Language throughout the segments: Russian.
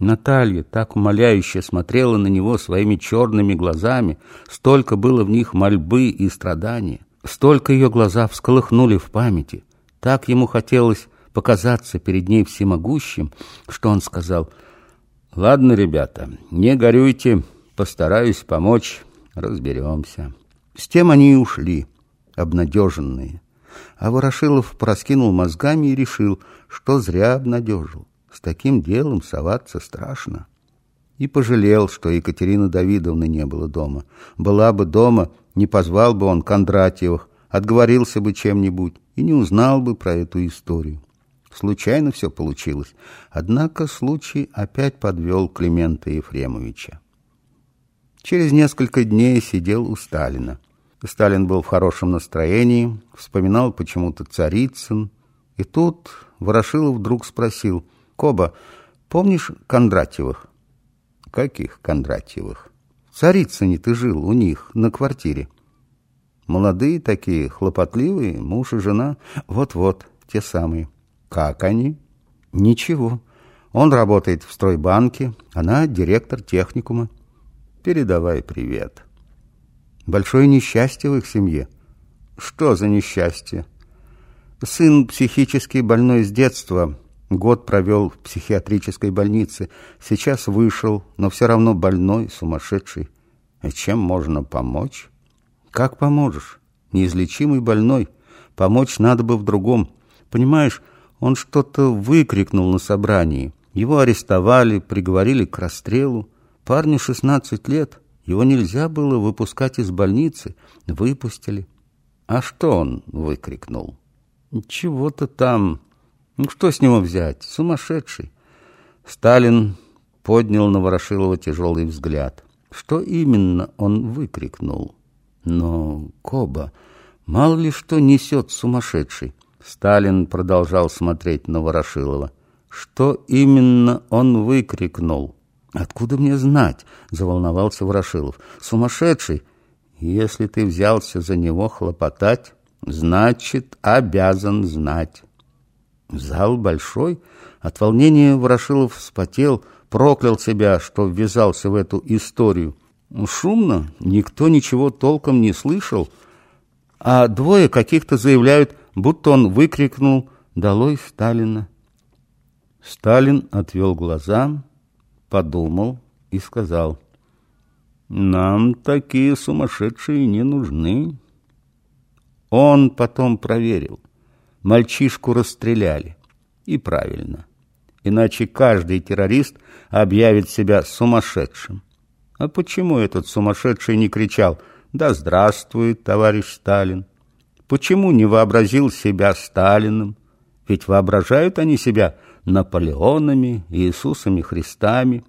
Наталья так умоляюще смотрела на него своими черными глазами, столько было в них мольбы и страдания, столько ее глаза всколыхнули в памяти. Так ему хотелось показаться перед ней всемогущим, что он сказал, «Ладно, ребята, не горюйте, постараюсь помочь, разберемся». С тем они и ушли, обнадеженные. А Ворошилов проскинул мозгами и решил, что зря обнадежил. С таким делом соваться страшно. И пожалел, что Екатерины Давидовны не было дома. Была бы дома, не позвал бы он Кондратьевых, отговорился бы чем-нибудь и не узнал бы про эту историю. Случайно все получилось. Однако случай опять подвел Климента Ефремовича. Через несколько дней сидел у Сталина. Сталин был в хорошем настроении, вспоминал почему-то Царицын. И тут Ворошилов вдруг спросил, «Коба, помнишь Кондратьевых?» «Каких Кондратьевых?» «В Царицыне ты жил, у них, на квартире». «Молодые такие, хлопотливые, муж и жена. Вот-вот, те самые». «Как они?» «Ничего. Он работает в стройбанке, она директор техникума». «Передавай привет». Большое несчастье в их семье. Что за несчастье? Сын психически больной с детства. Год провел в психиатрической больнице. Сейчас вышел, но все равно больной, сумасшедший. И чем можно помочь? Как поможешь? Неизлечимый больной. Помочь надо бы в другом. Понимаешь, он что-то выкрикнул на собрании. Его арестовали, приговорили к расстрелу. Парню 16 лет. Его нельзя было выпускать из больницы. Выпустили. А что он выкрикнул? Чего-то там. Ну, что с него взять? Сумасшедший. Сталин поднял на Ворошилова тяжелый взгляд. Что именно он выкрикнул? Но, Коба, мало ли что несет сумасшедший. Сталин продолжал смотреть на Ворошилова. Что именно он выкрикнул? «Откуда мне знать?» — заволновался Ворошилов. «Сумасшедший! Если ты взялся за него хлопотать, значит, обязан знать». Зал большой. От волнения Ворошилов вспотел, проклял себя, что ввязался в эту историю. Шумно, никто ничего толком не слышал, а двое каких-то заявляют, будто он выкрикнул «Долой Сталина!». Сталин отвел глаза подумал и сказал, «Нам такие сумасшедшие не нужны». Он потом проверил. Мальчишку расстреляли. И правильно. Иначе каждый террорист объявит себя сумасшедшим. А почему этот сумасшедший не кричал «Да здравствует, товарищ Сталин»? Почему не вообразил себя Сталиным? Ведь воображают они себя Наполеонами, Иисусами Христами.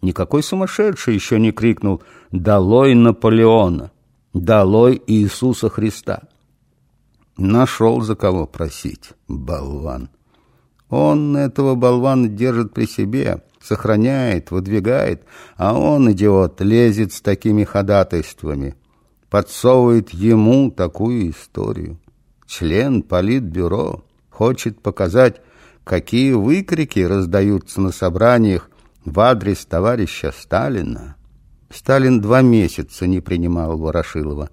Никакой сумасшедший еще не крикнул «Долой Наполеона! Долой Иисуса Христа!» Нашел за кого просить, болван. Он этого болвана держит при себе, сохраняет, выдвигает, а он, идиот, лезет с такими ходатайствами, подсовывает ему такую историю. Член политбюро хочет показать, какие выкрики раздаются на собраниях в адрес товарища Сталина. Сталин два месяца не принимал Ворошилова.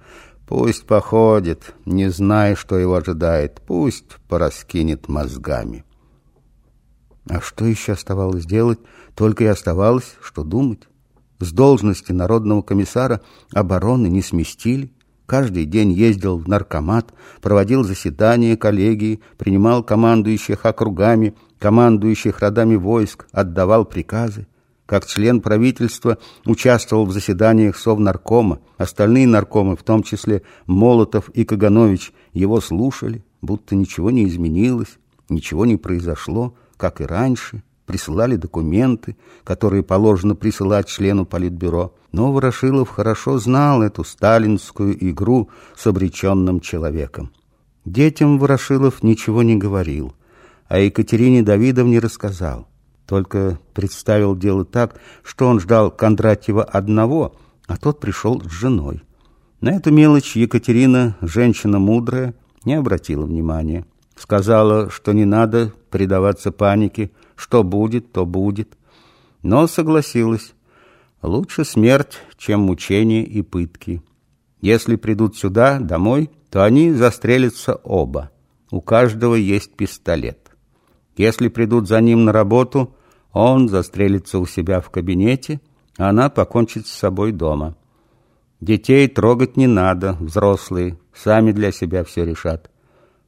Пусть походит, не зная, что его ожидает, пусть пораскинет мозгами. А что еще оставалось делать? Только и оставалось, что думать. С должности народного комиссара обороны не сместили. Каждый день ездил в наркомат, проводил заседания коллегии, принимал командующих округами, командующих родами войск, отдавал приказы. Как член правительства участвовал в заседаниях Совнаркома. Остальные наркомы, в том числе Молотов и Каганович, его слушали, будто ничего не изменилось, ничего не произошло, как и раньше присылали документы, которые положено присылать члену Политбюро. Но Ворошилов хорошо знал эту сталинскую игру с обреченным человеком. Детям Ворошилов ничего не говорил, а Екатерине Давидовне рассказал. Только представил дело так, что он ждал Кондратьева одного, а тот пришел с женой. На эту мелочь Екатерина, женщина мудрая, не обратила внимания. Сказала, что не надо предаваться панике, что будет, то будет. но согласилась. Лучше смерть, чем мучения и пытки. Если придут сюда, домой, то они застрелятся оба. У каждого есть пистолет. Если придут за ним на работу, он застрелится у себя в кабинете, а она покончит с собой дома. Детей трогать не надо, взрослые, сами для себя все решат.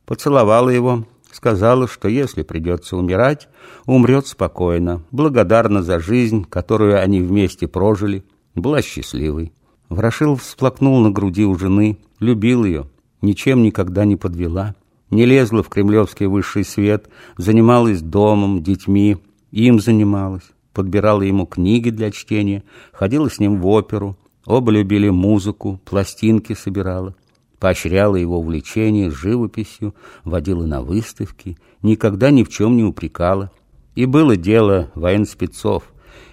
Поцеловала его, сказала, что если придется умирать, умрет спокойно, благодарна за жизнь, которую они вместе прожили, была счастливой. Ворошилов всплакнул на груди у жены, любил ее, ничем никогда не подвела, не лезла в кремлевский высший свет, занималась домом, детьми, им занималась, подбирала ему книги для чтения, ходила с ним в оперу, оба любили музыку, пластинки собирала поощряла его увлечение живописью, водила на выставки, никогда ни в чем не упрекала. И было дело военспецов,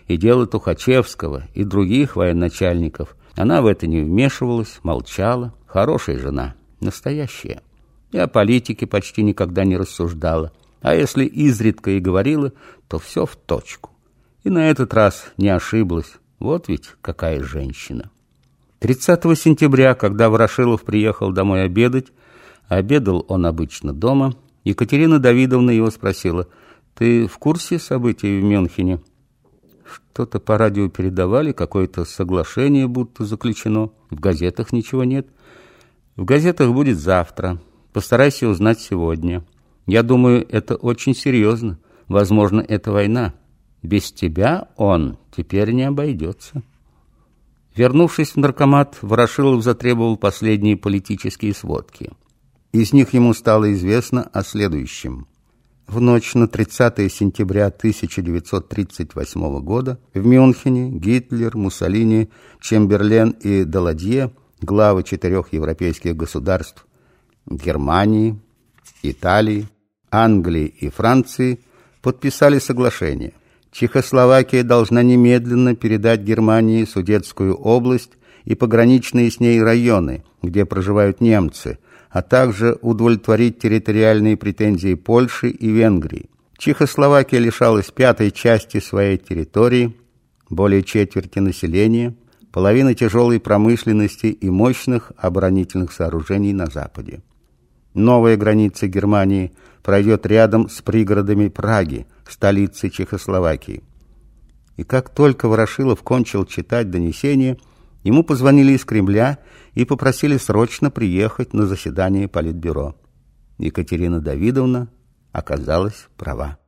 и дело Тухачевского, и других военачальников. Она в это не вмешивалась, молчала. Хорошая жена, настоящая. И о политике почти никогда не рассуждала. А если изредка и говорила, то все в точку. И на этот раз не ошиблась. Вот ведь какая женщина. 30 сентября, когда Ворошилов приехал домой обедать, обедал он обычно дома, Екатерина Давидовна его спросила, «Ты в курсе событий в Мюнхене?» Что-то по радио передавали, какое-то соглашение будто заключено. В газетах ничего нет. В газетах будет завтра. Постарайся узнать сегодня. Я думаю, это очень серьезно. Возможно, это война. Без тебя он теперь не обойдется. Вернувшись в наркомат, Ворошилов затребовал последние политические сводки. Из них ему стало известно о следующем. В ночь на 30 сентября 1938 года в Мюнхене Гитлер, Муссолини, Чемберлен и Даладье, главы четырех европейских государств Германии, Италии, Англии и Франции подписали соглашение – Чехословакия должна немедленно передать Германии Судетскую область и пограничные с ней районы, где проживают немцы, а также удовлетворить территориальные претензии Польши и Венгрии. Чехословакия лишалась пятой части своей территории, более четверти населения, половины тяжелой промышленности и мощных оборонительных сооружений на Западе. Новая граница Германии пройдет рядом с пригородами Праги, столицы Чехословакии. И как только Ворошилов кончил читать донесение, ему позвонили из Кремля и попросили срочно приехать на заседание Политбюро. Екатерина Давидовна оказалась права.